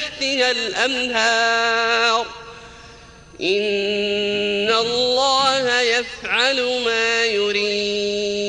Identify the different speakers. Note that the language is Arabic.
Speaker 1: تحتها الأنهار. إن الله يفعل ما يريد.